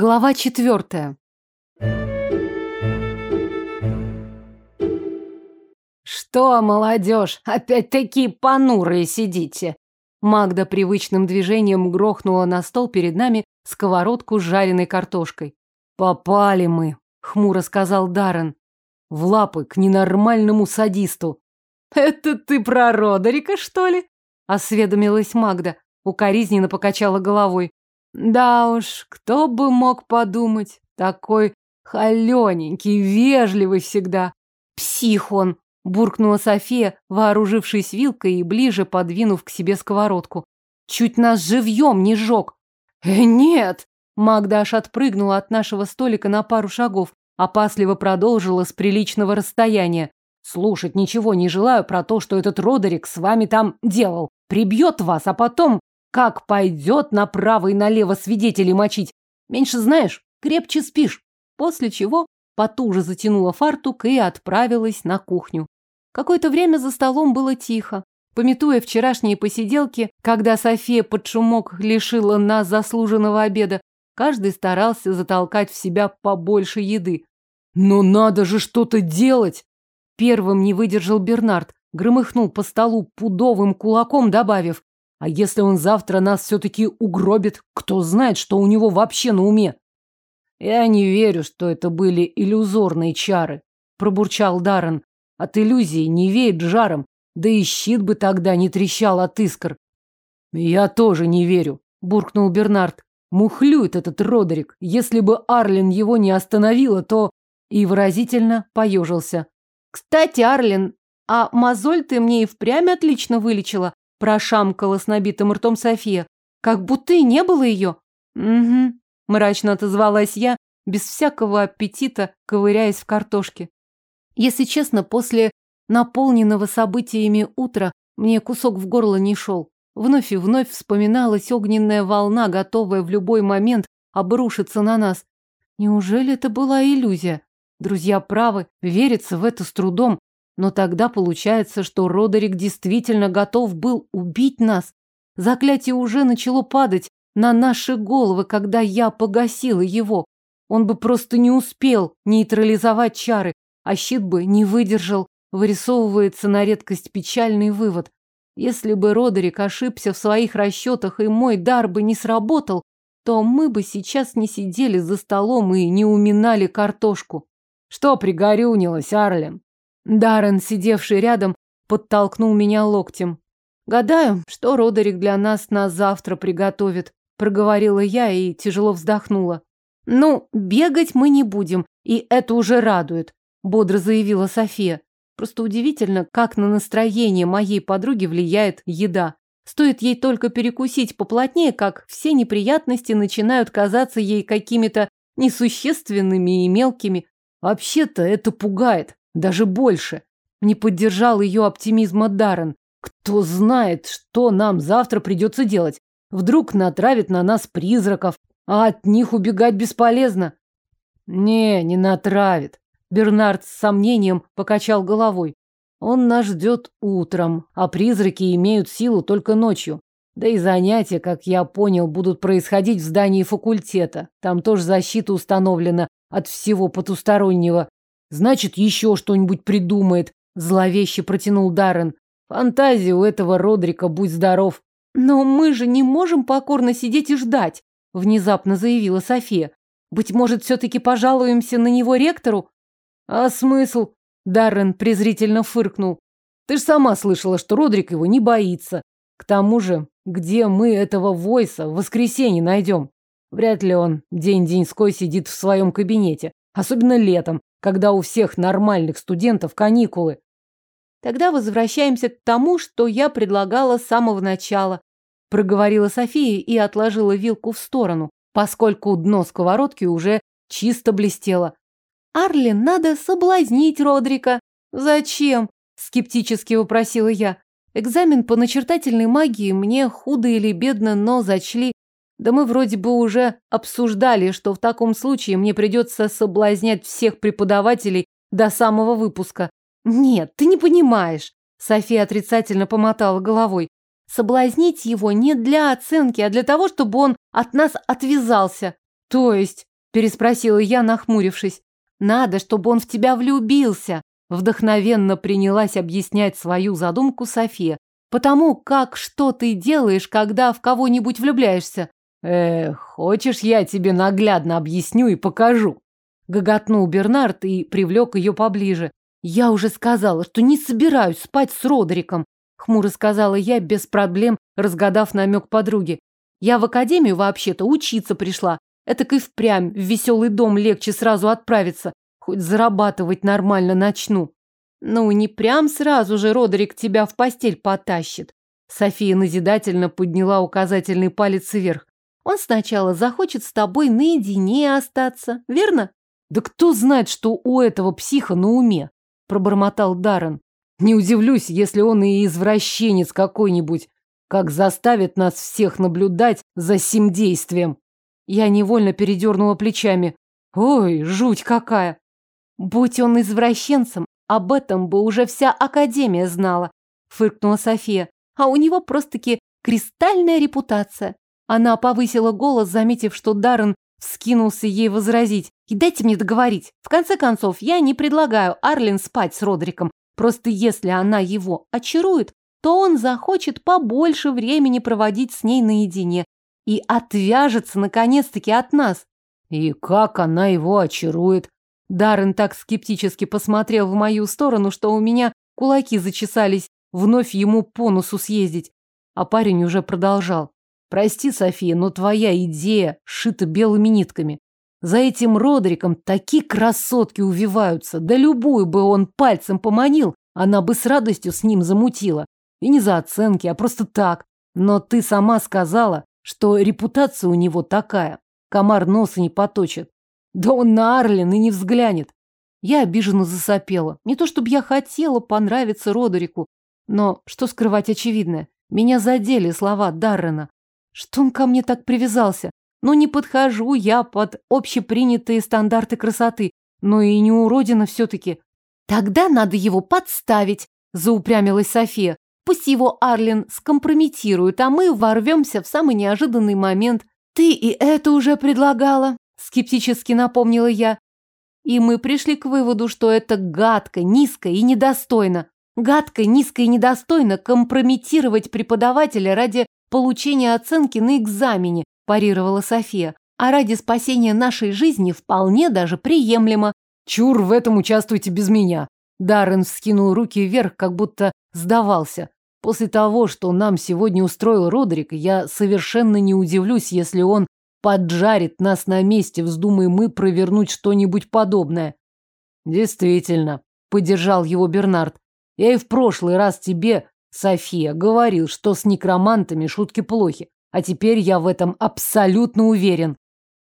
Глава четвертая. Что, молодежь, опять такие понурые сидите? Магда привычным движением грохнула на стол перед нами сковородку с жареной картошкой. Попали мы, хмуро сказал Даррен. В лапы к ненормальному садисту. Это ты про Родерика, что ли? Осведомилась Магда, укоризненно покачала головой. Да уж, кто бы мог подумать, такой холененький, вежливый всегда. Псих он, буркнула София, вооружившись вилкой и ближе подвинув к себе сковородку. Чуть нас живьем не жег. Э, нет! Магда аж отпрыгнула от нашего столика на пару шагов, опасливо продолжила с приличного расстояния. Слушать ничего не желаю про то, что этот Родерик с вами там делал. Прибьет вас, а потом как пойдет направо и налево свидетелей мочить. Меньше знаешь, крепче спишь. После чего потуже затянула фартук и отправилась на кухню. Какое-то время за столом было тихо. Пометуя вчерашние посиделки, когда София под шумок лишила нас заслуженного обеда, каждый старался затолкать в себя побольше еды. «Но надо же что-то делать!» Первым не выдержал Бернард, громыхнул по столу пудовым кулаком, добавив, «А если он завтра нас все-таки угробит, кто знает, что у него вообще на уме?» «Я не верю, что это были иллюзорные чары», – пробурчал Даррен. «От иллюзии не веет жаром, да и щит бы тогда не трещал от искр». «Я тоже не верю», – буркнул Бернард. «Мухлюет этот Родерик. Если бы Арлин его не остановила, то...» И выразительно поежился. Кстати, Арлин, а мозоль ты мне и впрямь отлично вылечила, прошамкала с набитым ртом София. Как будто и не было ее. Угу, мрачно отозвалась я, без всякого аппетита, ковыряясь в картошке. Если честно, после наполненного событиями утра мне кусок в горло не шел. Вновь и вновь вспоминалась огненная волна, готовая в любой момент обрушиться на нас. Неужели это была иллюзия? Друзья правы, верится в это с трудом. Но тогда получается, что Родерик действительно готов был убить нас. Заклятие уже начало падать на наши головы, когда я погасила его. Он бы просто не успел нейтрализовать чары, а щит бы не выдержал. Вырисовывается на редкость печальный вывод. Если бы Родерик ошибся в своих расчетах и мой дар бы не сработал, то мы бы сейчас не сидели за столом и не уминали картошку. Что пригорюнилась, Арлен? Даррен, сидевший рядом, подтолкнул меня локтем. Гадаю, что Родерик для нас на завтра приготовит, проговорила я и тяжело вздохнула. Ну, бегать мы не будем, и это уже радует, бодро заявила София. Просто удивительно, как на настроение моей подруги влияет еда. Стоит ей только перекусить поплотнее, как все неприятности начинают казаться ей какими-то несущественными и мелкими. Вообще-то это пугает, даже больше. Не поддержал ее оптимизма Даррен. Кто знает, что нам завтра придется делать. Вдруг натравит на нас призраков, а от них убегать бесполезно. Не, не натравит. Бернард с сомнением покачал головой. Он нас ждет утром, а призраки имеют силу только ночью. Да и занятия, как я понял, будут происходить в здании факультета. Там тоже защита установлена от всего потустороннего. Значит, еще что-нибудь придумает, зловеще протянул Даррен. Фантазия у этого Родрика, будь здоров. Но мы же не можем покорно сидеть и ждать, внезапно заявила София. Быть может, все-таки пожалуемся на него ректору? А смысл? Даррен презрительно фыркнул. Ты ж сама слышала, что Родрик его не боится. К тому же, где мы этого Войса в воскресенье найдем? Вряд ли он день-деньской сидит в своем кабинете, особенно летом, когда у всех нормальных студентов каникулы. Тогда возвращаемся к тому, что я предлагала с самого начала, проговорила София и отложила вилку в сторону, поскольку дно сковородки уже чисто блестело. Арлин, надо соблазнить Родрика. Зачем? скептически вопросила я. Экзамен по начертательной магии мне худо или бедно, но зачли да мы вроде бы уже обсуждали, что в таком случае мне придется соблазнять всех преподавателей до самого выпуска. Нет, ты не понимаешь. София отрицательно помотала головой. Соблазнить его не для оценки, а для того, чтобы он от нас отвязался. То есть, Переспросила я, нахмурившись. Надо, чтобы он в тебя влюбился. Вдохновенно принялась объяснять свою задумку София. Потому как что ты делаешь, когда в кого-нибудь влюбляешься? Эх, хочешь, я тебе наглядно объясню и покажу? Гоготнул Бернард и привлек ее поближе. Я уже сказала, что не собираюсь спать с Родериком. Хмуро сказала я, без проблем разгадав намек подруги. Я в академию вообще-то учиться пришла. Это и впрямь в веселый дом легче сразу отправиться. Хоть зарабатывать нормально начну. Ну, не прям сразу же Родерик тебя в постель потащит. София назидательно подняла указательный палец вверх. Он сначала захочет с тобой наедине остаться, верно? Да кто знает, что у этого психа на уме? Пробормотал Даррен. Не удивлюсь, если он и извращенец какой-нибудь, как заставит нас всех наблюдать за сим действием. Я невольно передернула плечами. Ой, жуть какая! Будь он извращенцем, об этом бы уже вся Академия знала, фыркнула София. А у него просто-таки кристальная репутация. Она повысила голос, заметив, что Даррен вскинулся ей возразить. И дайте мне договорить. В конце концов, я не предлагаю Арлин спать с Родриком. Просто если она его очарует, то он захочет побольше времени проводить с ней наедине и отвяжется наконец-таки от нас. И как она его очарует? Даррен так скептически посмотрел в мою сторону, что у меня кулаки зачесались вновь ему по носу съездить. А парень уже продолжал. Прости, София, но твоя идея шита белыми нитками. За этим Родриком такие красотки увиваются, да любую бы он пальцем поманил, она бы с радостью с ним замутила. И не за оценки, а просто так. Но ты сама сказала, что репутация у него такая. Комар носа не поточит. Да он на Арлин и не взглянет. Я обиженно засопела. Не то чтобы я хотела понравиться Родерику, но что скрывать очевидное? Меня задели слова Даррена. Что он ко мне так привязался? Ну, не подхожу я под общепринятые стандарты красоты, но и не уродина все-таки. Тогда надо его подставить, заупрямилась София. Пусть его Арлин скомпрометирует, а мы ворвемся в самый неожиданный момент. Ты и это уже предлагала, скептически напомнила я. И мы пришли к выводу, что это гадко, низко и недостойно. Гадко, низко и недостойно компрометировать преподавателя ради получения оценки на экзамене, парировала София. А ради спасения нашей жизни вполне даже приемлемо. Чур, в этом участвуйте без меня. Даррен вскинул руки вверх, как будто сдавался. После того, что нам сегодня устроил Родрик, я совершенно не удивлюсь, если он поджарит нас на месте, вздумаем мы провернуть что-нибудь подобное. Действительно, поддержал его Бернард. Я и в прошлый раз тебе София говорил, что с некромантами шутки плохи, а теперь я в этом абсолютно уверен.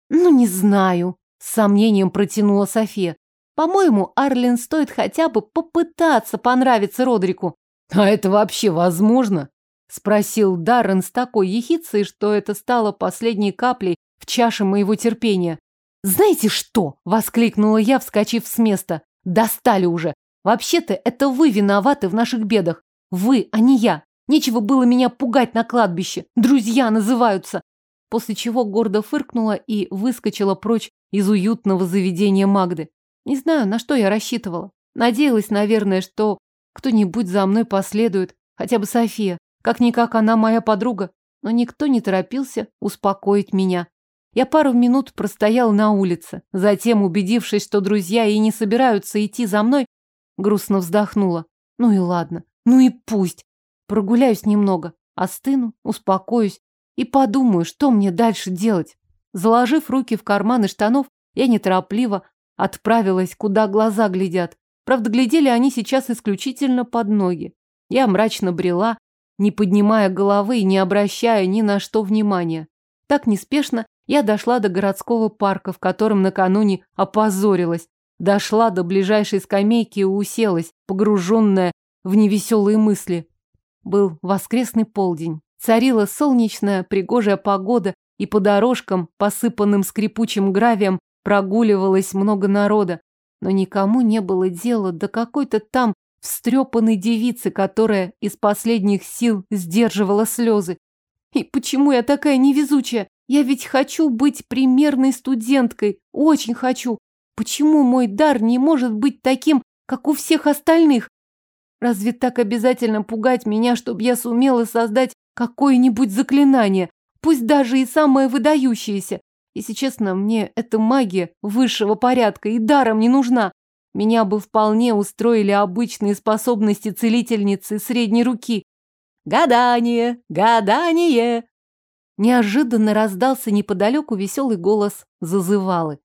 Ну, не знаю, с сомнением протянула София. По-моему, Арлин стоит хотя бы попытаться понравиться Родрику. А это вообще возможно? Спросил Даррен с такой ехицей, что это стало последней каплей в чаше моего терпения. «Знаете что?» – воскликнула я, вскочив с места. «Достали уже! Вообще-то это вы виноваты в наших бедах. Вы, а не я. Нечего было меня пугать на кладбище. Друзья называются. После чего гордо фыркнула и выскочила прочь из уютного заведения Магды. Не знаю, на что я рассчитывала. Надеялась, наверное, что кто-нибудь за мной последует. Хотя бы София. Как-никак она моя подруга. Но никто не торопился успокоить меня. Я пару минут простояла на улице. Затем, убедившись, что друзья и не собираются идти за мной, грустно вздохнула. Ну и ладно. Ну и пусть. Прогуляюсь немного, остыну, успокоюсь и подумаю, что мне дальше делать. Заложив руки в карманы штанов, я неторопливо отправилась, куда глаза глядят. Правда, глядели они сейчас исключительно под ноги. Я мрачно брела, не поднимая головы и не обращая ни на что внимания. Так неспешно я дошла до городского парка, в котором накануне опозорилась. Дошла до ближайшей скамейки и уселась, погруженная в невеселые мысли. Был воскресный полдень. Царила солнечная, пригожая погода, и по дорожкам, посыпанным скрипучим гравием, прогуливалось много народа. Но никому не было дела до какой-то там встрепанной девицы, которая из последних сил сдерживала слезы. И почему я такая невезучая? Я ведь хочу быть примерной студенткой, очень хочу. Почему мой дар не может быть таким, как у всех остальных? Разве так обязательно пугать меня, чтобы я сумела создать какое-нибудь заклинание, пусть даже и самое выдающееся? Если честно, мне эта магия высшего порядка и даром не нужна. Меня бы вполне устроили обычные способности целительницы средней руки. Гадание, гадание. Неожиданно раздался неподалеку веселый голос зазывалы.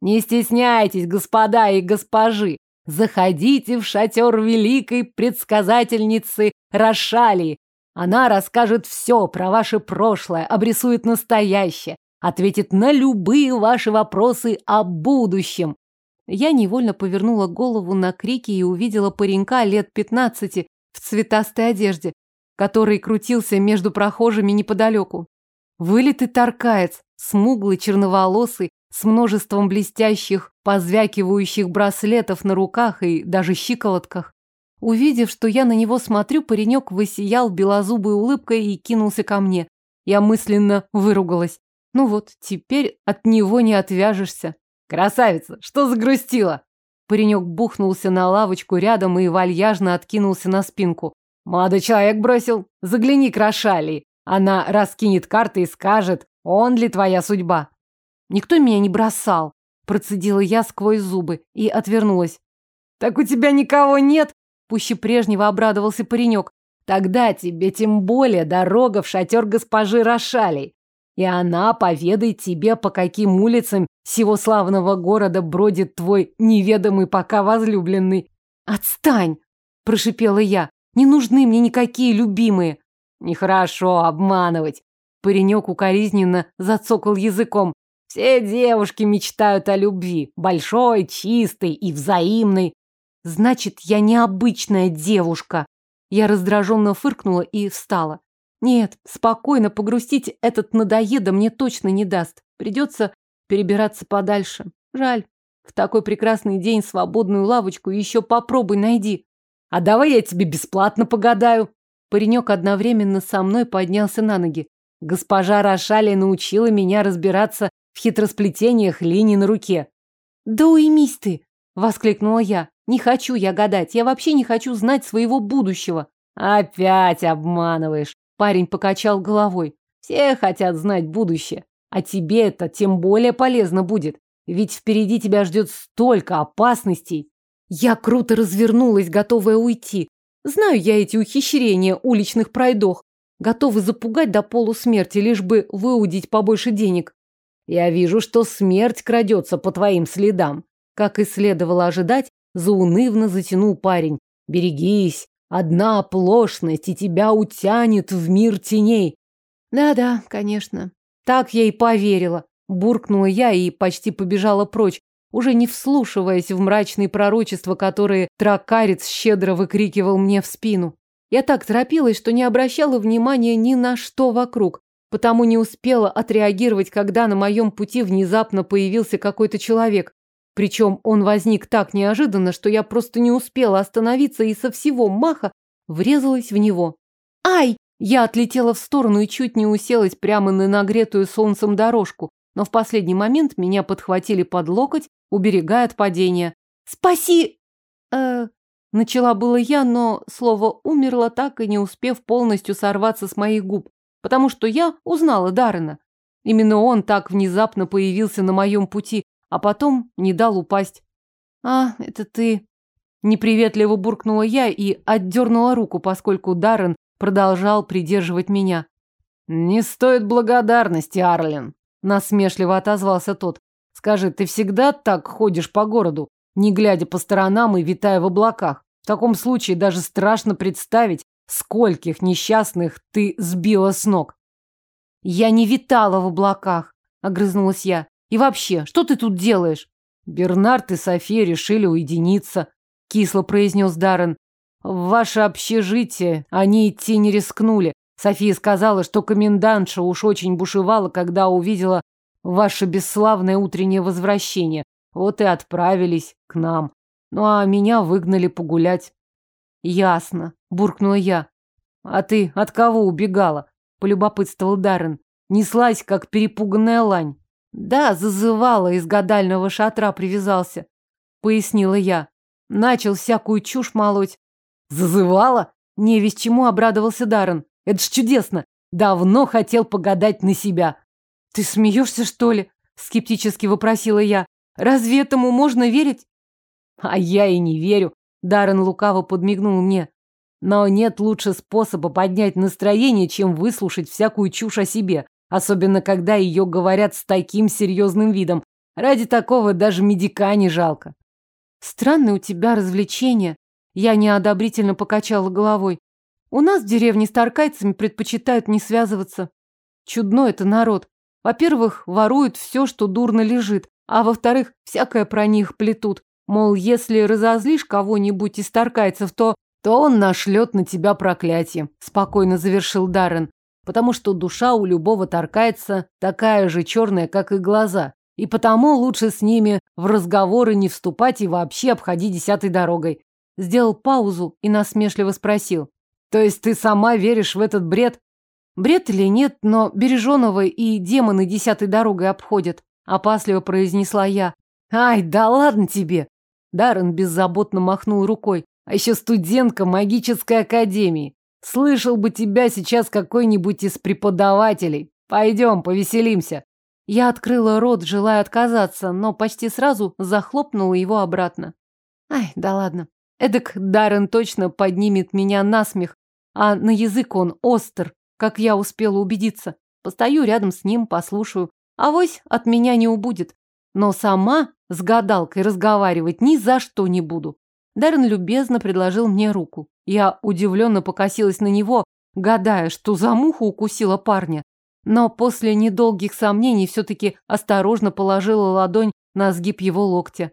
Не стесняйтесь, господа и госпожи, заходите в шатер великой предсказательницы Рошалии. Она расскажет все про ваше прошлое, обрисует настоящее, ответит на любые ваши вопросы о будущем. Я невольно повернула голову на крики и увидела паренька лет пятнадцати в цветастой одежде, который крутился между прохожими неподалеку. Вылитый таркаец, смуглый, черноволосый, с множеством блестящих, позвякивающих браслетов на руках и даже щиколотках. Увидев, что я на него смотрю, паренек высиял белозубой улыбкой и кинулся ко мне. Я мысленно выругалась. Ну вот, теперь от него не отвяжешься. Красавица, что загрустила? Паренек бухнулся на лавочку рядом и вальяжно откинулся на спинку. Молодой человек бросил. Загляни к Рошалии. Она раскинет карты и скажет, он ли твоя судьба. Никто меня не бросал, процедила я сквозь зубы и отвернулась. Так у тебя никого нет? Пуще прежнего обрадовался паренек. Тогда тебе тем более дорога в шатер госпожи Рошалей и она поведает тебе, по каким улицам всего славного города бродит твой неведомый пока возлюбленный. Отстань, прошипела я. Не нужны мне никакие любимые. Нехорошо обманывать. Паренек укоризненно зацокал языком. Все девушки мечтают о любви, большой, чистой и взаимной. Значит, я необычная девушка. Я раздраженно фыркнула и встала. Нет, спокойно погрустить этот надоеда мне точно не даст. Придется перебираться подальше. Жаль. В такой прекрасный день свободную лавочку еще попробуй найди. А давай я тебе бесплатно погадаю. Паренек одновременно со мной поднялся на ноги. Госпожа Рошали научила меня разбираться хитросплетениях линий на руке. Да уймись ты, воскликнула я. Не хочу я гадать, я вообще не хочу знать своего будущего. Опять обманываешь. Парень покачал головой. Все хотят знать будущее. А тебе это тем более полезно будет. Ведь впереди тебя ждет столько опасностей. Я круто развернулась, готовая уйти. Знаю я эти ухищрения уличных пройдох. Готовы запугать до полусмерти, лишь бы выудить побольше денег. Я вижу, что смерть крадется по твоим следам. Как и следовало ожидать, заунывно затянул парень. Берегись, Одна оплошность, и тебя утянет в мир теней. Да-да, конечно. Так я и поверила. Буркнула я и почти побежала прочь, уже не вслушиваясь в мрачные пророчества, которые тракарец щедро выкрикивал мне в спину. Я так торопилась, что не обращала внимания ни на что вокруг, потому не успела отреагировать, когда на моем пути внезапно появился какой-то человек. Причем он возник так неожиданно, что я просто не успела остановиться и со всего маха врезалась в него. «Ай!» Я отлетела в сторону и чуть не уселась прямо на нагретую солнцем дорожку, но в последний момент меня подхватили под локоть, уберегая от падения. «Спаси!» э Начала было я, но слово «умерло» так и не успев полностью сорваться с моих губ, потому что я узнала Даррена. Именно он так внезапно появился на моем пути, а потом не дал упасть. «А, это ты...» Неприветливо буркнула я и отдернула руку, поскольку Даррен продолжал придерживать меня. «Не стоит благодарности, Арлен», — насмешливо отозвался тот. «Скажи, ты всегда так ходишь по городу, не глядя по сторонам и витая в облаках? В таком случае даже страшно представить, скольких несчастных ты сбила с ног». «Я не витала в облаках», — огрызнулась я. И вообще, что ты тут делаешь? Бернард и София решили уединиться, кисло произнес Даррен. В ваше общежитие они идти не рискнули. София сказала, что комендантша уж очень бушевала, когда увидела ваше бесславное утреннее возвращение. Вот и отправились к нам. Ну а меня выгнали погулять. Ясно, буркнула я. А ты от кого убегала? полюбопытствовал Даррен. Неслась, как перепуганная лань. Да, зазывала, из гадального шатра привязался, пояснила я. Начал всякую чушь молоть. Зазывала? Не весь чему обрадовался Даррен. Это ж чудесно. Давно хотел погадать на себя. Ты смеешься, что ли? Скептически вопросила я. Разве этому можно верить? А я и не верю. Даррен лукаво подмигнул мне. Но нет лучше способа поднять настроение, чем выслушать всякую чушь о себе особенно когда ее говорят с таким серьезным видом. Ради такого даже медика не жалко. Странное у тебя развлечение. Я неодобрительно покачала головой. У нас в деревне с таркайцами предпочитают не связываться. Чудно это народ. Во-первых, воруют все, что дурно лежит, а во-вторых, всякое про них плетут. Мол, если разозлишь кого-нибудь из таркайцев, то... то он нашлет на тебя проклятие, спокойно завершил Даррен потому что душа у любого торкается такая же черная, как и глаза, и потому лучше с ними в разговоры не вступать и вообще обходить десятой дорогой. Сделал паузу и насмешливо спросил. То есть ты сама веришь в этот бред? Бред или нет, но Береженого и демоны десятой дорогой обходят, опасливо произнесла я. Ай, да ладно тебе. Даррен беззаботно махнул рукой. А еще студентка магической академии. Слышал бы тебя сейчас какой-нибудь из преподавателей. Пойдем, повеселимся. Я открыла рот, желая отказаться, но почти сразу захлопнула его обратно. Ай, да ладно. Эдак Даррен точно поднимет меня на смех, а на язык он остр, как я успела убедиться. Постою рядом с ним, послушаю. Авось от меня не убудет. Но сама с гадалкой разговаривать ни за что не буду. Даррен любезно предложил мне руку. Я удивленно покосилась на него, гадая, что за муху укусила парня. Но после недолгих сомнений все-таки осторожно положила ладонь на сгиб его локтя.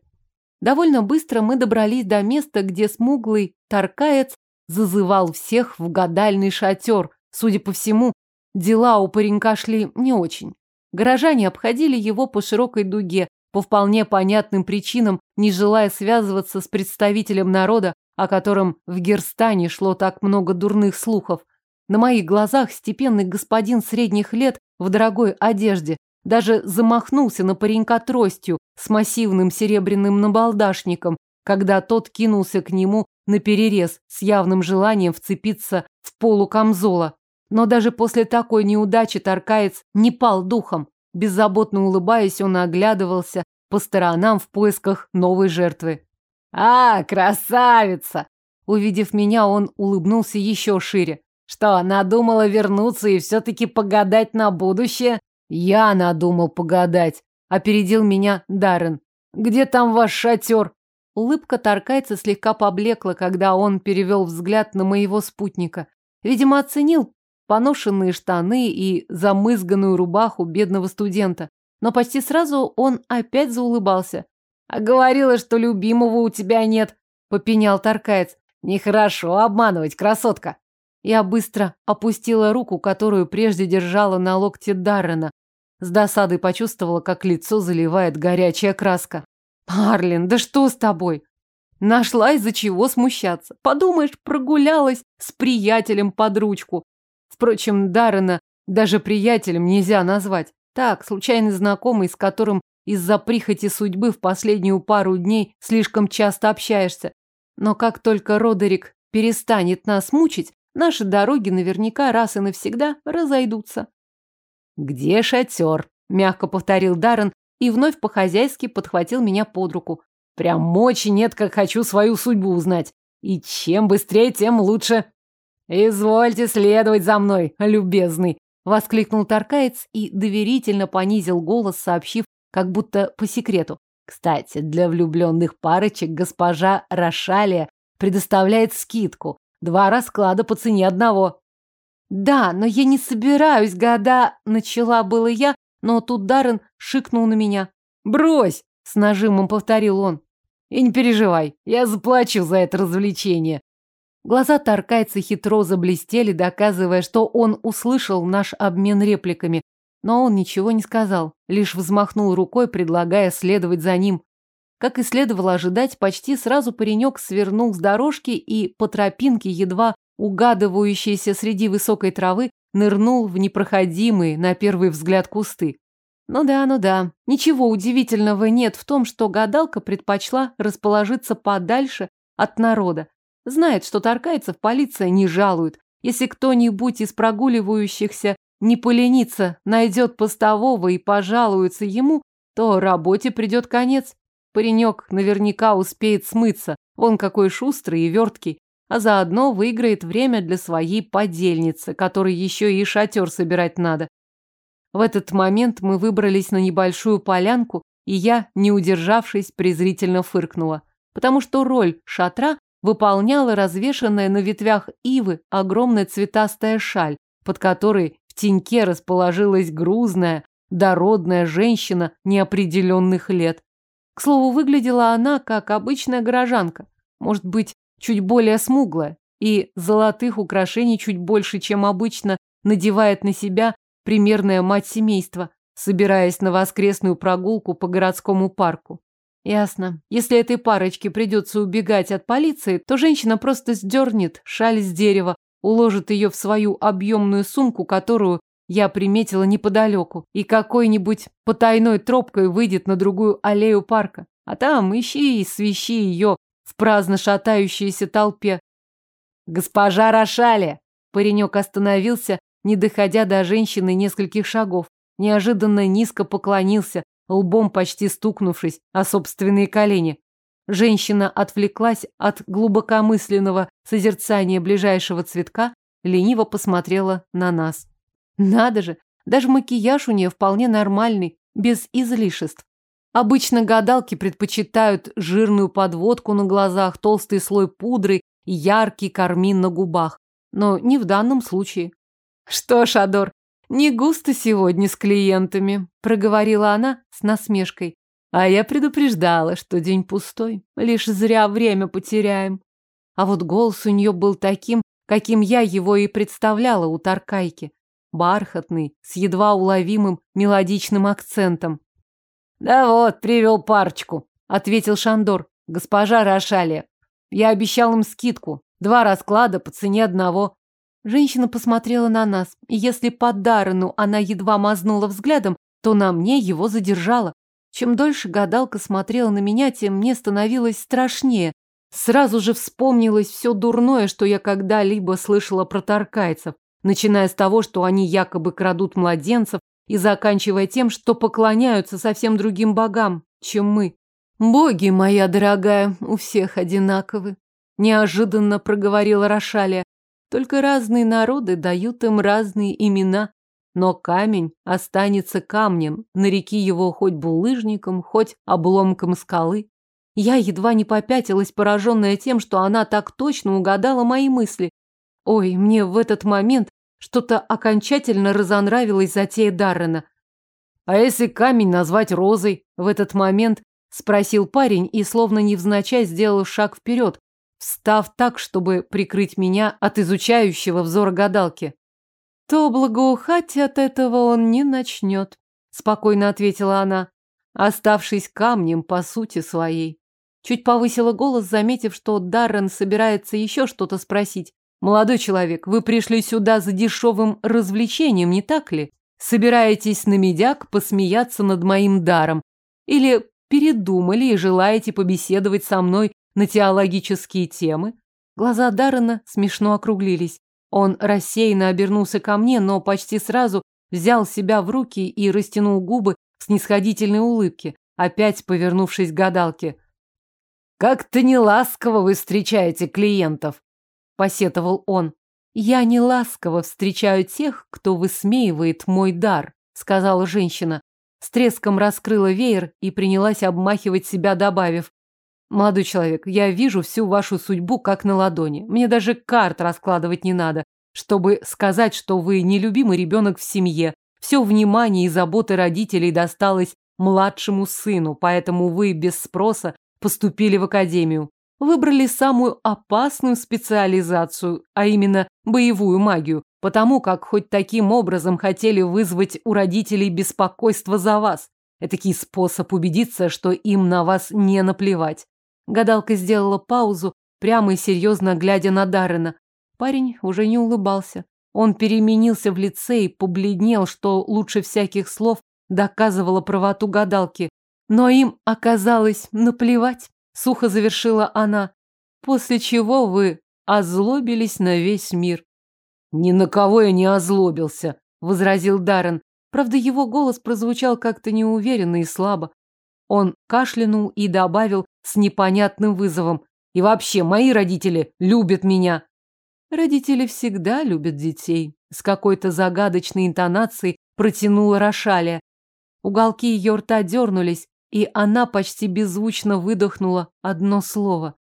Довольно быстро мы добрались до места, где смуглый таркаец зазывал всех в гадальный шатер. Судя по всему, дела у паренька шли не очень. Горожане обходили его по широкой дуге, по вполне понятным причинам, не желая связываться с представителем народа, о котором в Герстане шло так много дурных слухов. На моих глазах степенный господин средних лет в дорогой одежде даже замахнулся на паренька тростью с массивным серебряным набалдашником, когда тот кинулся к нему на перерез с явным желанием вцепиться в полу камзола. Но даже после такой неудачи Таркаец не пал духом. Беззаботно улыбаясь, он оглядывался по сторонам в поисках новой жертвы. «А, красавица!» Увидев меня, он улыбнулся еще шире. «Что, надумала вернуться и все-таки погадать на будущее?» «Я надумал погадать», — опередил меня Даррен. «Где там ваш шатер?» Улыбка Таркайца слегка поблекла, когда он перевел взгляд на моего спутника. Видимо, оценил поношенные штаны и замызганную рубаху бедного студента. Но почти сразу он опять заулыбался. А говорила, что любимого у тебя нет, попенял Таркаец. Нехорошо обманывать, красотка. Я быстро опустила руку, которую прежде держала на локте Даррена. С досадой почувствовала, как лицо заливает горячая краска. Арлин, да что с тобой? Нашла из-за чего смущаться. Подумаешь, прогулялась с приятелем под ручку. Впрочем, Даррена даже приятелем нельзя назвать. Так, случайный знакомый, с которым из-за прихоти судьбы в последнюю пару дней слишком часто общаешься. Но как только Родерик перестанет нас мучить, наши дороги наверняка раз и навсегда разойдутся. «Где шатер?» – мягко повторил Даррен и вновь по-хозяйски подхватил меня под руку. «Прям мочи нет, как хочу свою судьбу узнать. И чем быстрее, тем лучше». «Извольте следовать за мной, любезный!» – воскликнул Таркаец и доверительно понизил голос, сообщив как будто по секрету. Кстати, для влюбленных парочек госпожа Рошалия предоставляет скидку. Два расклада по цене одного. Да, но я не собираюсь, года, начала было я, но тут Даррен шикнул на меня. Брось, с нажимом повторил он. И не переживай, я заплачу за это развлечение. Глаза Таркайца хитро заблестели, доказывая, что он услышал наш обмен репликами, но он ничего не сказал, лишь взмахнул рукой, предлагая следовать за ним. Как и следовало ожидать, почти сразу паренек свернул с дорожки и по тропинке, едва угадывающейся среди высокой травы, нырнул в непроходимые, на первый взгляд, кусты. Ну да, ну да. Ничего удивительного нет в том, что гадалка предпочла расположиться подальше от народа. Знает, что таркайцев полиция не жалует. Если кто-нибудь из прогуливающихся не поленится, найдет постового и пожалуется ему, то работе придет конец. Паренек наверняка успеет смыться, он какой шустрый и верткий, а заодно выиграет время для своей подельницы, которой еще и шатер собирать надо. В этот момент мы выбрались на небольшую полянку, и я, не удержавшись, презрительно фыркнула, потому что роль шатра выполняла развешанная на ветвях ивы огромная цветастая шаль, под которой в теньке расположилась грузная, дородная женщина неопределенных лет. К слову, выглядела она как обычная горожанка, может быть, чуть более смуглая, и золотых украшений чуть больше, чем обычно надевает на себя примерная мать семейства, собираясь на воскресную прогулку по городскому парку. Ясно. Если этой парочке придется убегать от полиции, то женщина просто сдернет шаль с дерева, уложит ее в свою объемную сумку, которую я приметила неподалеку, и какой-нибудь потайной тропкой выйдет на другую аллею парка. А там ищи и свищи ее в праздно шатающейся толпе. «Госпожа Рошали!» Паренек остановился, не доходя до женщины нескольких шагов. Неожиданно низко поклонился, лбом почти стукнувшись о собственные колени. Женщина отвлеклась от глубокомысленного созерцания ближайшего цветка, лениво посмотрела на нас. Надо же, даже макияж у нее вполне нормальный, без излишеств. Обычно гадалки предпочитают жирную подводку на глазах, толстый слой пудры и яркий кармин на губах. Но не в данном случае. Что ж, Адор, не густо сегодня с клиентами, проговорила она с насмешкой. А я предупреждала, что день пустой, лишь зря время потеряем. А вот голос у нее был таким, каким я его и представляла у Таркайки бархатный, с едва уловимым мелодичным акцентом. «Да вот, привел парочку», — ответил Шандор. «Госпожа Рошалия. Я обещал им скидку. Два расклада по цене одного». Женщина посмотрела на нас, и если по Даррену она едва мазнула взглядом, то на мне его задержала. Чем дольше гадалка смотрела на меня, тем мне становилось страшнее. Сразу же вспомнилось все дурное, что я когда-либо слышала про таркайцев начиная с того, что они якобы крадут младенцев, и заканчивая тем, что поклоняются совсем другим богам, чем мы. «Боги, моя дорогая, у всех одинаковы», – неожиданно проговорила Рошалия. «Только разные народы дают им разные имена. Но камень останется камнем, нареки его хоть булыжником, хоть обломком скалы». Я едва не попятилась, пораженная тем, что она так точно угадала мои мысли. Ой, мне в этот момент что-то окончательно разонравилось затея Даррена. «А если камень назвать розой?» В этот момент спросил парень и, словно невзначай, сделал шаг вперед, встав так, чтобы прикрыть меня от изучающего взора гадалки. «То благоухать от этого он не начнет», — спокойно ответила она, оставшись камнем по сути своей. Чуть повысила голос, заметив, что Даррен собирается еще что-то спросить. Молодой человек, вы пришли сюда за дешевым развлечением, не так ли? Собираетесь на медяк посмеяться над моим даром? Или передумали и желаете побеседовать со мной на теологические темы? Глаза Даррена смешно округлились. Он рассеянно обернулся ко мне, но почти сразу взял себя в руки и растянул губы в снисходительной улыбке, опять повернувшись к гадалке. «Как-то неласково вы встречаете клиентов», посетовал он. Я не ласково встречаю тех, кто высмеивает мой дар, сказала женщина. С треском раскрыла веер и принялась обмахивать себя, добавив: Молодой человек, я вижу всю вашу судьбу как на ладони. Мне даже карт раскладывать не надо, чтобы сказать, что вы нелюбимый ребенок в семье. Все внимание и заботы родителей досталось младшему сыну, поэтому вы без спроса поступили в академию выбрали самую опасную специализацию, а именно боевую магию, потому как хоть таким образом хотели вызвать у родителей беспокойство за вас. Этакий способ убедиться, что им на вас не наплевать. Гадалка сделала паузу, прямо и серьезно глядя на Даррена. Парень уже не улыбался. Он переменился в лице и побледнел, что лучше всяких слов доказывало правоту гадалки. Но им оказалось наплевать, сухо завершила она, после чего вы озлобились на весь мир. Ни на кого я не озлобился, возразил Даррен. Правда, его голос прозвучал как-то неуверенно и слабо. Он кашлянул и добавил с непонятным вызовом. И вообще, мои родители любят меня. Родители всегда любят детей. С какой-то загадочной интонацией протянула Рошалия. Уголки ее рта дернулись, и она почти беззвучно выдохнула одно слово.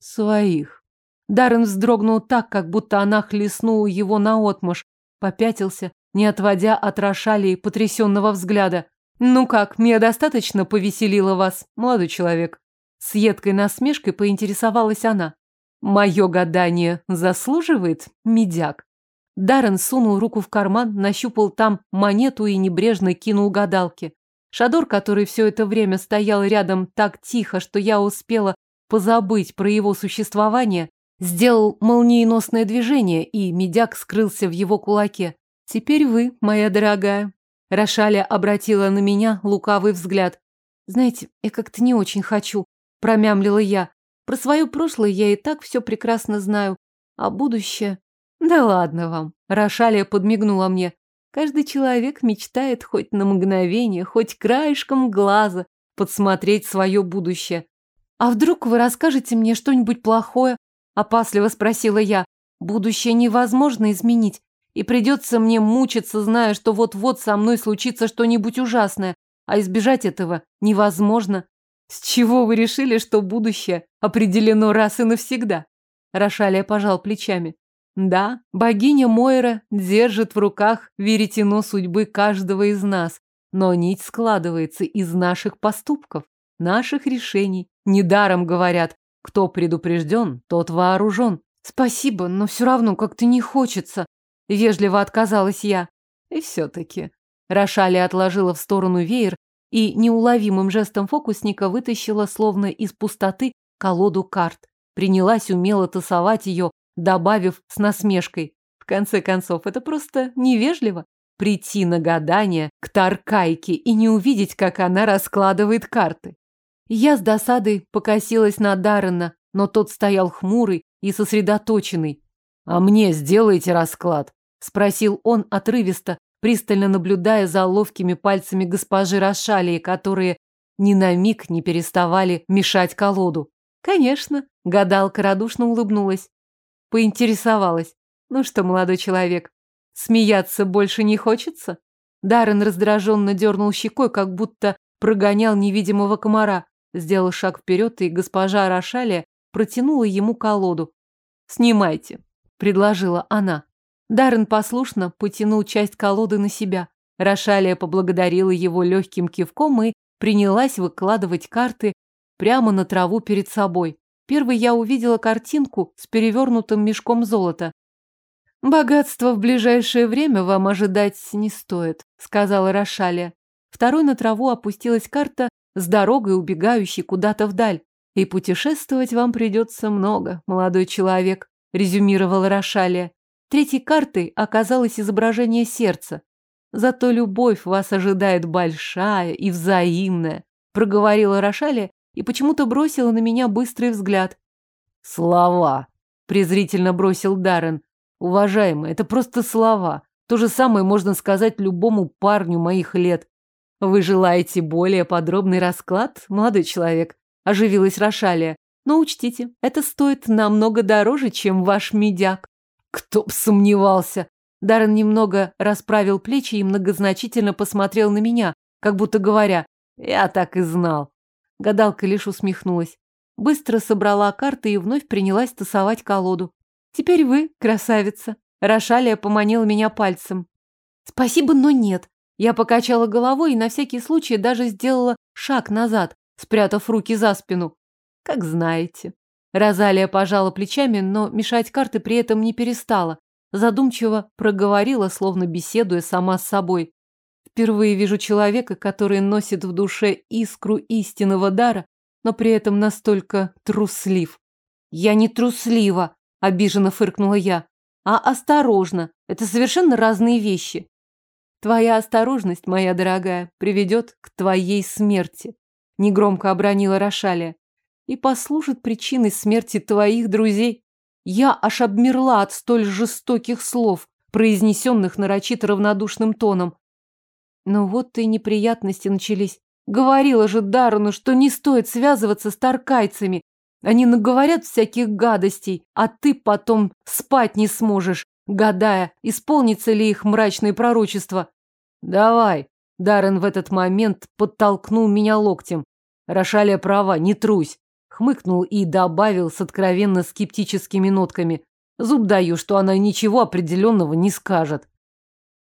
Своих. Даррен вздрогнул так, как будто она хлестнула его наотмашь, попятился, не отводя от Рошалии потрясенного взгляда. «Ну как, меня достаточно повеселила вас, молодой человек?» С едкой насмешкой поинтересовалась она. «Мое гадание заслуживает, медяк?» Даррен сунул руку в карман, нащупал там монету и небрежно кинул гадалке. Шадор, который все это время стоял рядом так тихо, что я успела позабыть про его существование, сделал молниеносное движение, и медяк скрылся в его кулаке. «Теперь вы, моя дорогая». Рошаля обратила на меня лукавый взгляд. «Знаете, я как-то не очень хочу», – промямлила я. «Про свое прошлое я и так все прекрасно знаю, а будущее...» «Да ладно вам», – Рошалия подмигнула мне. «Каждый человек мечтает хоть на мгновение, хоть краешком глаза подсмотреть свое будущее. А вдруг вы расскажете мне что-нибудь плохое?» – опасливо спросила я. «Будущее невозможно изменить, и придется мне мучиться, зная, что вот-вот со мной случится что-нибудь ужасное, а избежать этого невозможно. С чего вы решили, что будущее определено раз и навсегда? Рошалия пожал плечами. Да, богиня Мойра держит в руках веретено судьбы каждого из нас, но нить складывается из наших поступков, наших решений. Недаром говорят, кто предупрежден, тот вооружен. Спасибо, но все равно как-то не хочется. Вежливо отказалась я. И все-таки. Рошали отложила в сторону веер и неуловимым жестом фокусника вытащила словно из пустоты колоду карт. Принялась умело тасовать ее, добавив с насмешкой. В конце концов, это просто невежливо. Прийти на гадание к Таркайке и не увидеть, как она раскладывает карты. Я с досадой покосилась на Даррена, но тот стоял хмурый и сосредоточенный. «А мне сделайте расклад?» – спросил он отрывисто, пристально наблюдая за ловкими пальцами госпожи Рошалии, которые ни на миг не переставали мешать колоду. «Конечно», – гадалка радушно улыбнулась. Поинтересовалась. «Ну что, молодой человек, смеяться больше не хочется?» Даррен раздраженно дернул щекой, как будто прогонял невидимого комара. Сделал шаг вперед, и госпожа Рошалия протянула ему колоду. «Снимайте», предложила она. Даррен послушно потянул часть колоды на себя. Рошалия поблагодарила его легким кивком и принялась выкладывать карты прямо на траву перед собой. Первый я увидела картинку с перевернутым мешком золота. «Богатство в ближайшее время вам ожидать не стоит», — сказала Рошалия. Второй на траву опустилась карта с дорогой, убегающей куда-то вдаль. И путешествовать вам придется много, молодой человек резюмировала Рошалия. Третьей картой оказалось изображение сердца. Зато любовь вас ожидает большая и взаимная, проговорила Рошалия и почему-то бросила на меня быстрый взгляд. Слова, презрительно бросил Даррен. Уважаемый, это просто слова. То же самое можно сказать любому парню моих лет. Вы желаете более подробный расклад, молодой человек? Оживилась Рошалия. Но учтите, это стоит намного дороже, чем ваш медяк. Кто б сомневался. Даррен немного расправил плечи и многозначительно посмотрел на меня, как будто говоря, я так и знал. Гадалка лишь усмехнулась. Быстро собрала карты и вновь принялась тасовать колоду. Теперь вы, красавица. Рошалия поманила меня пальцем. Спасибо, но нет. Я покачала головой и на всякий случай даже сделала шаг назад, спрятав руки за спину. Как знаете. Розалия пожала плечами, но мешать карты при этом не перестала. Задумчиво проговорила, словно беседуя сама с собой. Впервые вижу человека, который носит в душе искру истинного дара, но при этом настолько труслив. Я не труслива, обиженно фыркнула я, а осторожно. Это совершенно разные вещи. Твоя осторожность, моя дорогая, приведет к твоей смерти, негромко обронила Рошалия, и послужит причиной смерти твоих друзей. Я аж обмерла от столь жестоких слов, произнесенных нарочито равнодушным тоном. Но вот и неприятности начались. Говорила же Даруну, что не стоит связываться с таркайцами. Они наговорят всяких гадостей, а ты потом спать не сможешь, гадая, исполнится ли их мрачное пророчество. Давай. Даррен в этот момент подтолкнул меня локтем. Рошалия права, не трусь. Хмыкнул и добавил с откровенно скептическими нотками. Зуб даю, что она ничего определенного не скажет.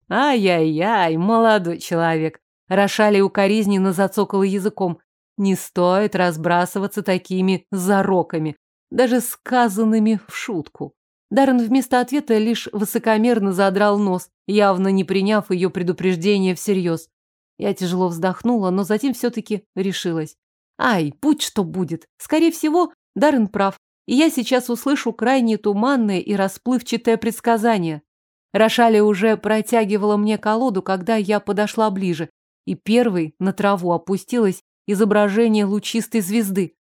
Ай-яй-яй, молодой человек. Рошалия укоризненно зацокала языком. Не стоит разбрасываться такими зароками, даже сказанными в шутку. Даррен вместо ответа лишь высокомерно задрал нос, явно не приняв ее предупреждение всерьез. Я тяжело вздохнула, но затем все-таки решилась. Ай, будь что будет. Скорее всего, Даррен прав, и я сейчас услышу крайне туманное и расплывчатое предсказание. Рошали уже протягивала мне колоду, когда я подошла ближе, и первой на траву опустилось изображение лучистой звезды.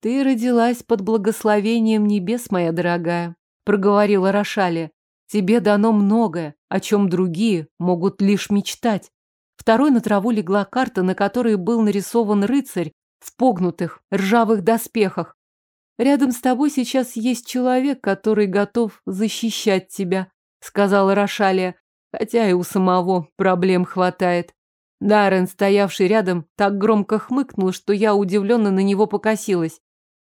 «Ты родилась под благословением небес, моя дорогая», — проговорила Рошалия. «Тебе дано многое, о чем другие могут лишь мечтать». Второй на траву легла карта, на которой был нарисован рыцарь в погнутых ржавых доспехах. «Рядом с тобой сейчас есть человек, который готов защищать тебя», — сказала Рошалия, хотя и у самого проблем хватает. Даррен, стоявший рядом, так громко хмыкнул, что я удивленно на него покосилась.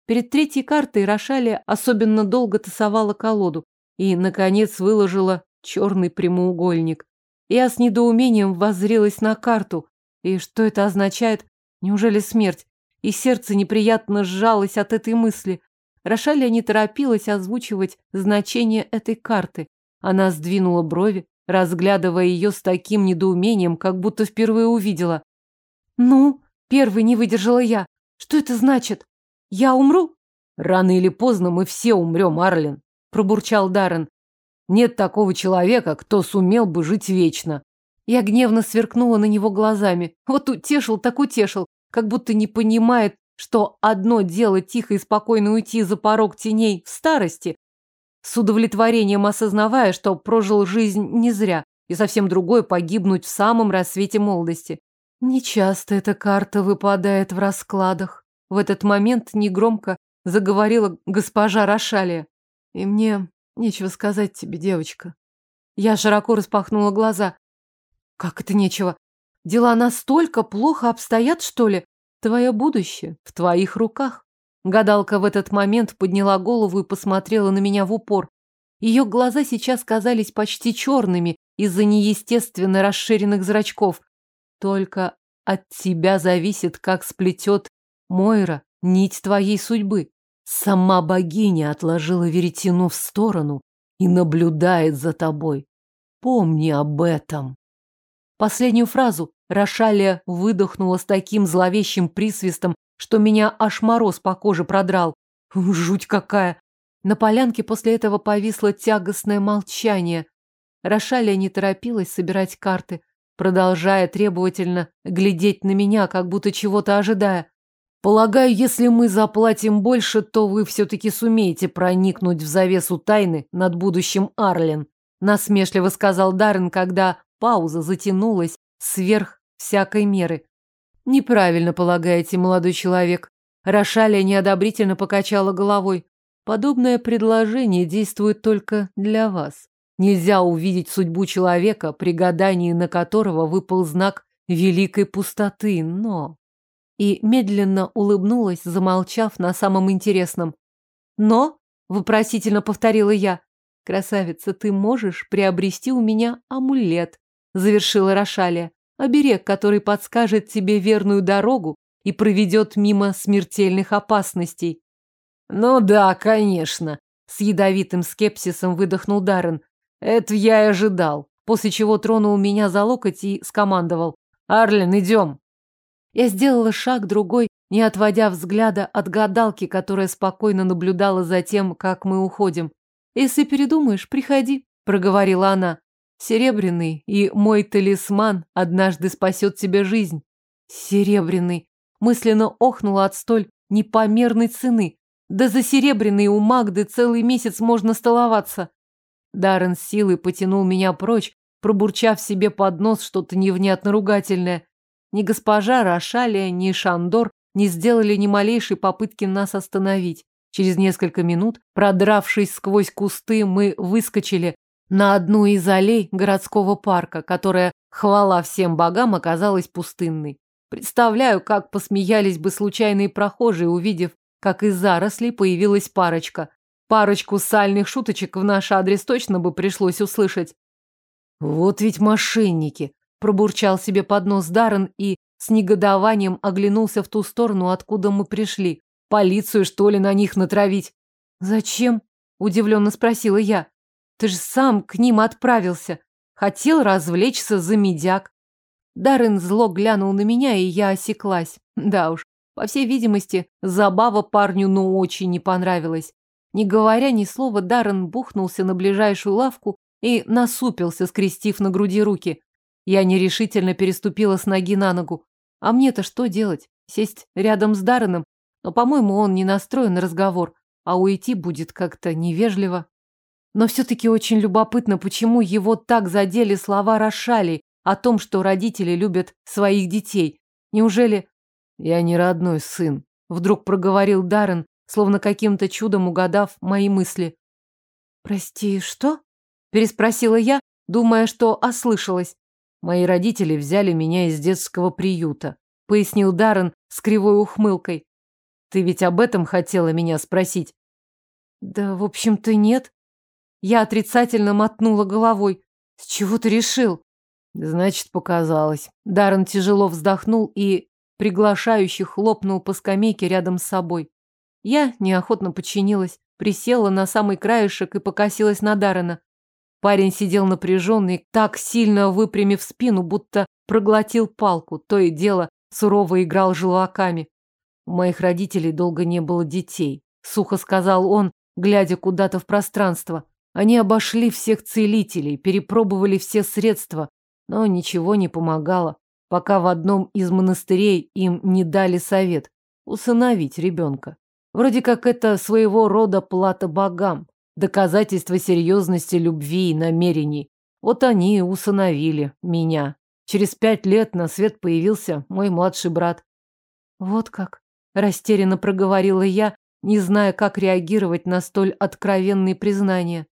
Перед третьей картой Рошалия особенно долго тасовала колоду и, наконец, выложила черный прямоугольник. Я с недоумением воззрелась на карту. И что это означает? Неужели смерть? И сердце неприятно сжалось от этой мысли. Рошалия не торопилась озвучивать значение этой карты. Она сдвинула брови, разглядывая ее с таким недоумением, как будто впервые увидела. «Ну?» – первый не выдержала я. «Что это значит? Я умру?» «Рано или поздно мы все умрем, Арлен», – пробурчал Даррен. «Нет такого человека, кто сумел бы жить вечно». Я гневно сверкнула на него глазами. Вот утешил, так утешил, как будто не понимает, что одно дело тихо и спокойно уйти за порог теней в старости, с удовлетворением осознавая, что прожил жизнь не зря, и совсем другое погибнуть в самом рассвете молодости. Нечасто эта карта выпадает в раскладах. В этот момент негромко заговорила госпожа Рошалия. И мне нечего сказать тебе, девочка. Я широко распахнула глаза. Как это нечего? Дела настолько плохо обстоят, что ли? Твое будущее в твоих руках. Гадалка в этот момент подняла голову и посмотрела на меня в упор. Ее глаза сейчас казались почти черными из-за неестественно расширенных зрачков. Только от тебя зависит, как сплетет Мойра нить твоей судьбы. Сама богиня отложила веретено в сторону и наблюдает за тобой. Помни об этом. Последнюю фразу Рошалия выдохнула с таким зловещим присвистом, что меня аж мороз по коже продрал. Жуть какая! На полянке после этого повисло тягостное молчание. Рошалия не торопилась собирать карты, продолжая требовательно глядеть на меня, как будто чего-то ожидая. Полагаю, если мы заплатим больше, то вы все-таки сумеете проникнуть в завесу тайны над будущим Арлен, насмешливо сказал Даррен, когда пауза затянулась сверх всякой меры. Неправильно полагаете, молодой человек. Рошалия неодобрительно покачала головой. Подобное предложение действует только для вас. Нельзя увидеть судьбу человека, при гадании на которого выпал знак великой пустоты, но... И медленно улыбнулась, замолчав на самом интересном. «Но?» — вопросительно повторила я. «Красавица, ты можешь приобрести у меня амулет», — завершила Рошалия оберег, который подскажет тебе верную дорогу и проведет мимо смертельных опасностей. Ну да, конечно, с ядовитым скепсисом выдохнул Даррен. Это я и ожидал, после чего тронул меня за локоть и скомандовал. Арлен, идем. Я сделала шаг другой, не отводя взгляда от гадалки, которая спокойно наблюдала за тем, как мы уходим. «Если передумаешь, приходи», — проговорила она. Серебряный и мой талисман однажды спасет тебе жизнь. Серебряный. Мысленно охнула от столь непомерной цены. Да за серебряный у Магды целый месяц можно столоваться. Даррен силой потянул меня прочь, пробурчав себе под нос что-то невнятно ругательное. Ни госпожа Рошалия, ни Шандор не сделали ни малейшей попытки нас остановить. Через несколько минут, продравшись сквозь кусты, мы выскочили на одну из аллей городского парка, которая, хвала всем богам, оказалась пустынной. Представляю, как посмеялись бы случайные прохожие, увидев, как из зарослей появилась парочка. Парочку сальных шуточек в наш адрес точно бы пришлось услышать. «Вот ведь мошенники!» – пробурчал себе под нос Даррен и с негодованием оглянулся в ту сторону, откуда мы пришли. Полицию, что ли, на них натравить? Зачем? Удивленно спросила я. Ты же сам к ним отправился. Хотел развлечься за медяк. Даррен зло глянул на меня, и я осеклась. Да уж, по всей видимости, забава парню ну очень не понравилась. Не говоря ни слова, Даррен бухнулся на ближайшую лавку и насупился, скрестив на груди руки. Я нерешительно переступила с ноги на ногу. А мне-то что делать? Сесть рядом с Дарреном но, по-моему, он не настроен на разговор, а уйти будет как-то невежливо. Но все-таки очень любопытно, почему его так задели слова Рошали о том, что родители любят своих детей. Неужели... Я не родной сын, вдруг проговорил Даррен, словно каким-то чудом угадав мои мысли. Прости, что? Переспросила я, думая, что ослышалась. Мои родители взяли меня из детского приюта, пояснил Даррен с кривой ухмылкой. Ты ведь об этом хотела меня спросить? Да, в общем-то, нет. Я отрицательно мотнула головой. С чего ты решил? Значит, показалось. Даррен тяжело вздохнул и приглашающий хлопнул по скамейке рядом с собой. Я неохотно подчинилась, присела на самый краешек и покосилась на Даррена. Парень сидел напряженный, так сильно выпрямив спину, будто проглотил палку, то и дело сурово играл желваками. У моих родителей долго не было детей, сухо сказал он, глядя куда-то в пространство. Они обошли всех целителей, перепробовали все средства, но ничего не помогало, пока в одном из монастырей им не дали совет усыновить ребенка. Вроде как это своего рода плата богам, доказательство серьезности любви и намерений. Вот они и усыновили меня. Через пять лет на свет появился мой младший брат. Вот как. Растерянно проговорила я, не зная, как реагировать на столь откровенные признания.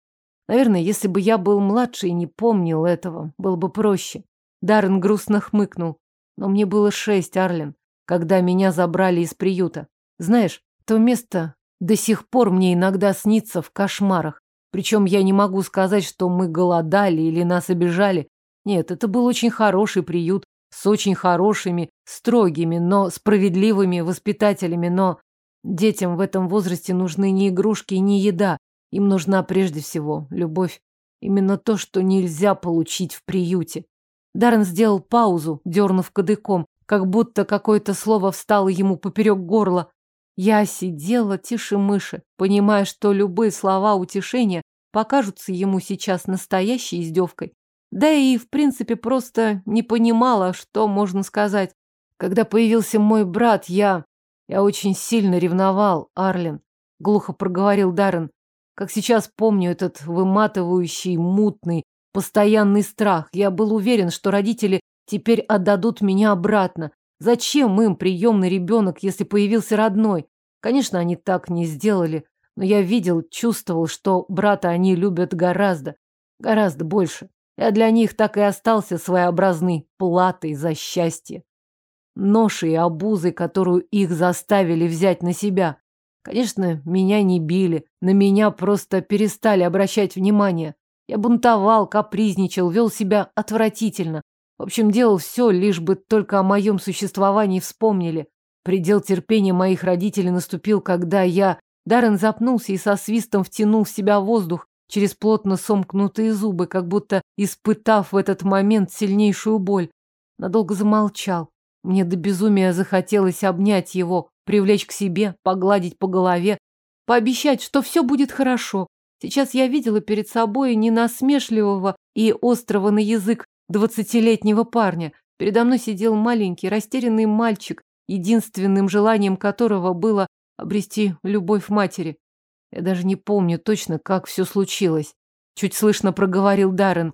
Наверное, если бы я был младше и не помнил этого, было бы проще. Даррен грустно хмыкнул. Но мне было шесть, Арлен, когда меня забрали из приюта. Знаешь, то место до сих пор мне иногда снится в кошмарах. Причем я не могу сказать, что мы голодали или нас обижали. Нет, это был очень хороший приют, с очень хорошими, строгими, но справедливыми воспитателями, но детям в этом возрасте нужны не игрушки и не еда. Им нужна прежде всего любовь. Именно то, что нельзя получить в приюте. Даррен сделал паузу, дернув кадыком, как будто какое-то слово встало ему поперек горла. Я сидела тише мыши, понимая, что любые слова утешения покажутся ему сейчас настоящей издевкой. Да и, в принципе, просто не понимала, что можно сказать. Когда появился мой брат, я... Я очень сильно ревновал, Арлен. Глухо проговорил Даррен. Как сейчас помню этот выматывающий, мутный, постоянный страх. Я был уверен, что родители теперь отдадут меня обратно. Зачем им приемный ребенок, если появился родной? Конечно, они так не сделали, но я видел, чувствовал, что брата они любят гораздо, гораздо больше. Я для них так и остался своеобразной платой за счастье. Ношей и обузой, которую их заставили взять на себя. Конечно, меня не били, на меня просто перестали обращать внимание. Я бунтовал, капризничал, вел себя отвратительно. В общем, делал все, лишь бы только о моем существовании вспомнили. Предел терпения моих родителей наступил, когда я... Даррен запнулся и со свистом втянул в себя воздух, через плотно сомкнутые зубы, как будто испытав в этот момент сильнейшую боль. Надолго замолчал. Мне до безумия захотелось обнять его, привлечь к себе, погладить по голове, пообещать, что все будет хорошо. Сейчас я видела перед собой не насмешливого и острого на язык двадцатилетнего парня. Передо мной сидел маленький, растерянный мальчик, единственным желанием которого было обрести любовь матери. Я даже не помню точно, как все случилось. Чуть слышно проговорил Даррен.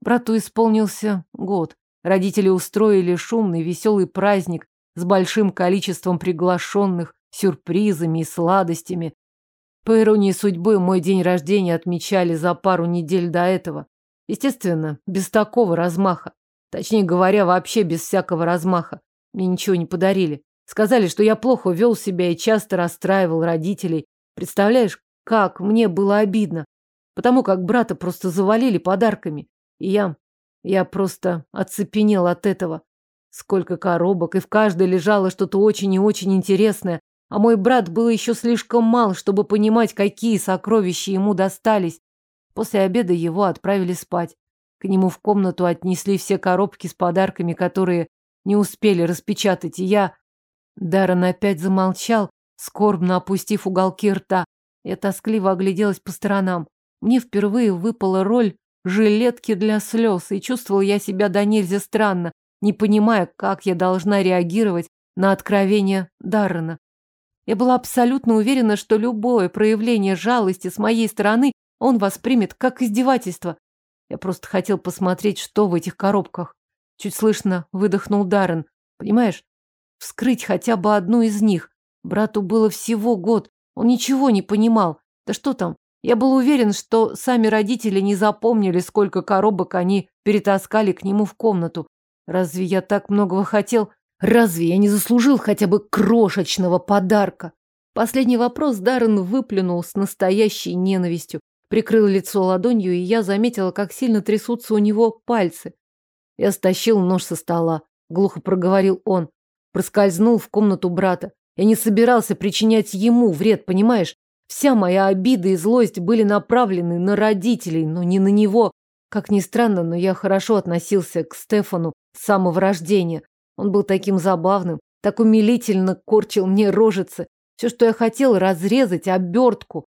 Брату исполнился год. Родители устроили шумный, веселый праздник с большим количеством приглашенных, сюрпризами и сладостями. По иронии судьбы, мой день рождения отмечали за пару недель до этого. Естественно, без такого размаха. Точнее говоря, вообще без всякого размаха. Мне ничего не подарили. Сказали, что я плохо вел себя и часто расстраивал родителей. Представляешь, как мне было обидно. Потому как брата просто завалили подарками. И я... Я просто оцепенел от этого. Сколько коробок, и в каждой лежало что-то очень и очень интересное. А мой брат был еще слишком мал, чтобы понимать, какие сокровища ему достались. После обеда его отправили спать. К нему в комнату отнесли все коробки с подарками, которые не успели распечатать, и я... Даррен опять замолчал, скорбно опустив уголки рта. Я тоскливо огляделась по сторонам. Мне впервые выпала роль жилетки для слез, и чувствовал я себя до нельзя странно, не понимая, как я должна реагировать на откровение Даррена. Я была абсолютно уверена, что любое проявление жалости с моей стороны он воспримет как издевательство. Я просто хотел посмотреть, что в этих коробках. Чуть слышно выдохнул Даррен. Понимаешь? Вскрыть хотя бы одну из них. Брату было всего год. Он ничего не понимал. Да что там? Я был уверен, что сами родители не запомнили, сколько коробок они перетаскали к нему в комнату. Разве я так многого хотел? Разве я не заслужил хотя бы крошечного подарка? Последний вопрос Даррен выплюнул с настоящей ненавистью. Прикрыл лицо ладонью, и я заметила, как сильно трясутся у него пальцы. Я стащил нож со стола. Глухо проговорил он. Проскользнул в комнату брата. Я не собирался причинять ему вред, понимаешь? Вся моя обида и злость были направлены на родителей, но не на него. Как ни странно, но я хорошо относился к Стефану с самого рождения. Он был таким забавным, так умилительно корчил мне рожицы. Все, что я хотел, разрезать обертку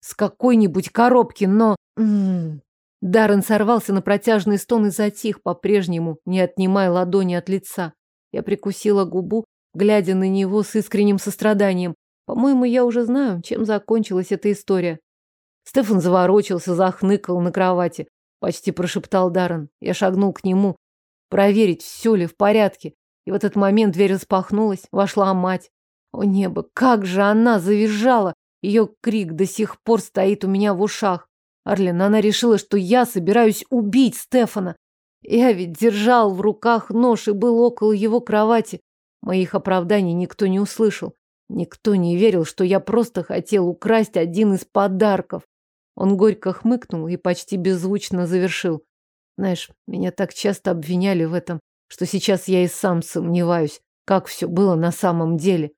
с какой-нибудь коробки, но... М -м -м. Даррен сорвался на протяжный стон и затих, по-прежнему, не отнимая ладони от лица. Я прикусила губу, глядя на него с искренним состраданием. По-моему, я уже знаю, чем закончилась эта история. Стефан заворочился, захныкал на кровати. Почти прошептал Даррен. Я шагнул к нему, проверить, все ли в порядке. И в этот момент дверь распахнулась, вошла мать. О небо, как же она завизжала! Ее крик до сих пор стоит у меня в ушах. Арлин, она решила, что я собираюсь убить Стефана. Я ведь держал в руках нож и был около его кровати. Моих оправданий никто не услышал. Никто не верил, что я просто хотел украсть один из подарков. Он горько хмыкнул и почти беззвучно завершил. Знаешь, меня так часто обвиняли в этом, что сейчас я и сам сомневаюсь, как все было на самом деле.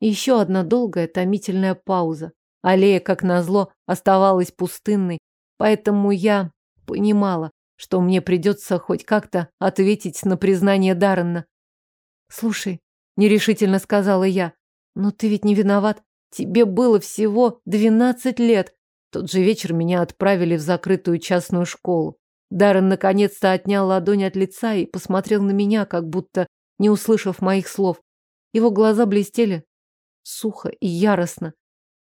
И еще одна долгая томительная пауза. Аллея, как назло, оставалась пустынной, поэтому я понимала, что мне придется хоть как-то ответить на признание Даррена. «Слушай», — нерешительно сказала я, — «но ты ведь не виноват. Тебе было всего двенадцать лет. Тот же вечер меня отправили в закрытую частную школу. Даррен наконец-то отнял ладонь от лица и посмотрел на меня, как будто не услышав моих слов. Его глаза блестели сухо и яростно.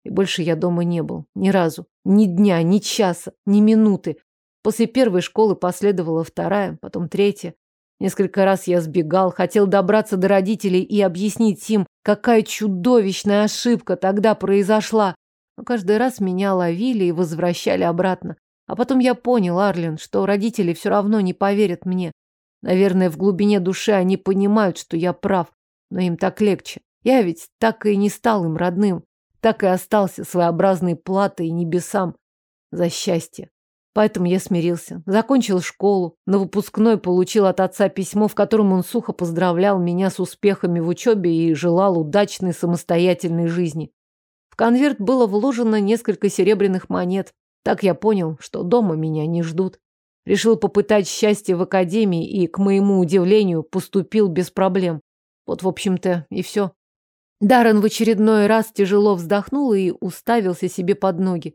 И больше я дома не был. Ни разу. Ни дня, ни часа, ни минуты. После первой школы последовала вторая, потом третья. Несколько раз я сбегал, хотел добраться до родителей и объяснить им, какая чудовищная ошибка тогда произошла. Но каждый раз меня ловили и возвращали обратно. А потом я понял, Арлин, что родители все равно не поверят мне. Наверное, в глубине души они понимают, что я прав, но им так легче. Я ведь так и не стал им родным так и остался своеобразной платой небесам за счастье. Поэтому я смирился. Закончил школу. На выпускной получил от отца письмо, в котором он сухо поздравлял меня с успехами в учебе и желал удачной самостоятельной жизни. В конверт было вложено несколько серебряных монет. Так я понял, что дома меня не ждут. Решил попытать счастье в академии и, к моему удивлению, поступил без проблем. Вот, в общем-то, и все. Даррен в очередной раз тяжело вздохнул и уставился себе под ноги.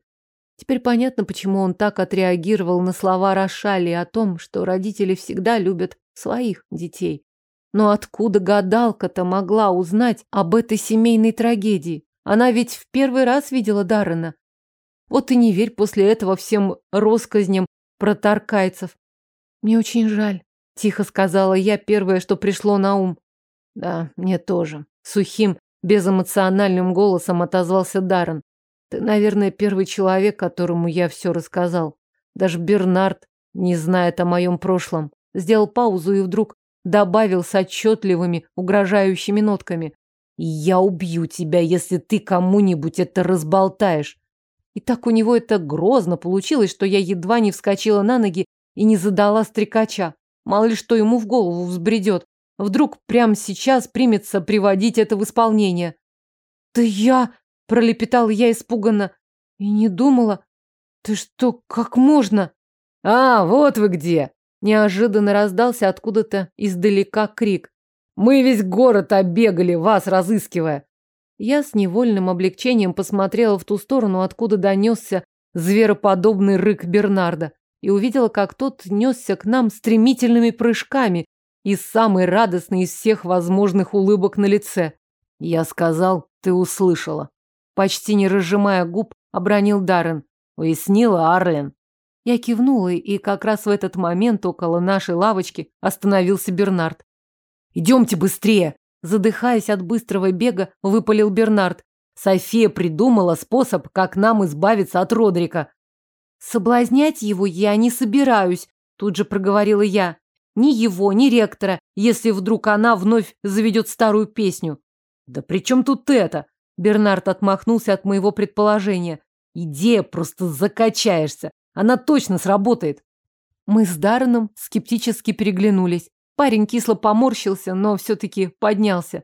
Теперь понятно, почему он так отреагировал на слова Рошали о том, что родители всегда любят своих детей. Но откуда гадалка-то могла узнать об этой семейной трагедии? Она ведь в первый раз видела Даррена. Вот и не верь после этого всем россказням про таркайцев. Мне очень жаль, тихо сказала я первое, что пришло на ум. Да, мне тоже. Сухим, безэмоциональным голосом отозвался Даррен. Ты, наверное, первый человек, которому я все рассказал. Даже Бернард не знает о моем прошлом. Сделал паузу и вдруг добавил с отчетливыми, угрожающими нотками. «Я убью тебя, если ты кому-нибудь это разболтаешь». И так у него это грозно получилось, что я едва не вскочила на ноги и не задала стрекача. Мало ли что ему в голову взбредет. Вдруг прямо сейчас примется приводить это в исполнение. «Да я...» пролепетала я испуганно. И не думала. Ты что, как можно? А, вот вы где! Неожиданно раздался откуда-то издалека крик. Мы весь город оббегали, вас разыскивая. Я с невольным облегчением посмотрела в ту сторону, откуда донесся звероподобный рык Бернарда, и увидела, как тот несся к нам стремительными прыжками и самый радостный из всех возможных улыбок на лице. Я сказал, ты услышала. Почти не разжимая губ, обронил Даррен. Уяснила Арлен. Я кивнула, и как раз в этот момент около нашей лавочки остановился Бернард. «Идемте быстрее!» Задыхаясь от быстрого бега, выпалил Бернард. София придумала способ, как нам избавиться от Родрика. Соблазнять его я не собираюсь, тут же проговорила я. Ни его, ни ректора, если вдруг она вновь заведет старую песню. Да при чем тут это? Бернард отмахнулся от моего предположения. Идея просто закачаешься. Она точно сработает. Мы с Дарреном скептически переглянулись. Парень кисло поморщился, но все-таки поднялся.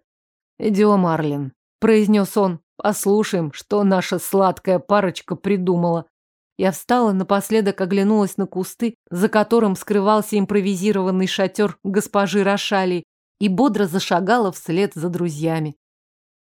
«Идем, Арлин», – произнес он. «Послушаем, что наша сладкая парочка придумала». Я встала, напоследок оглянулась на кусты, за которым скрывался импровизированный шатер госпожи Рошали, и бодро зашагала вслед за друзьями.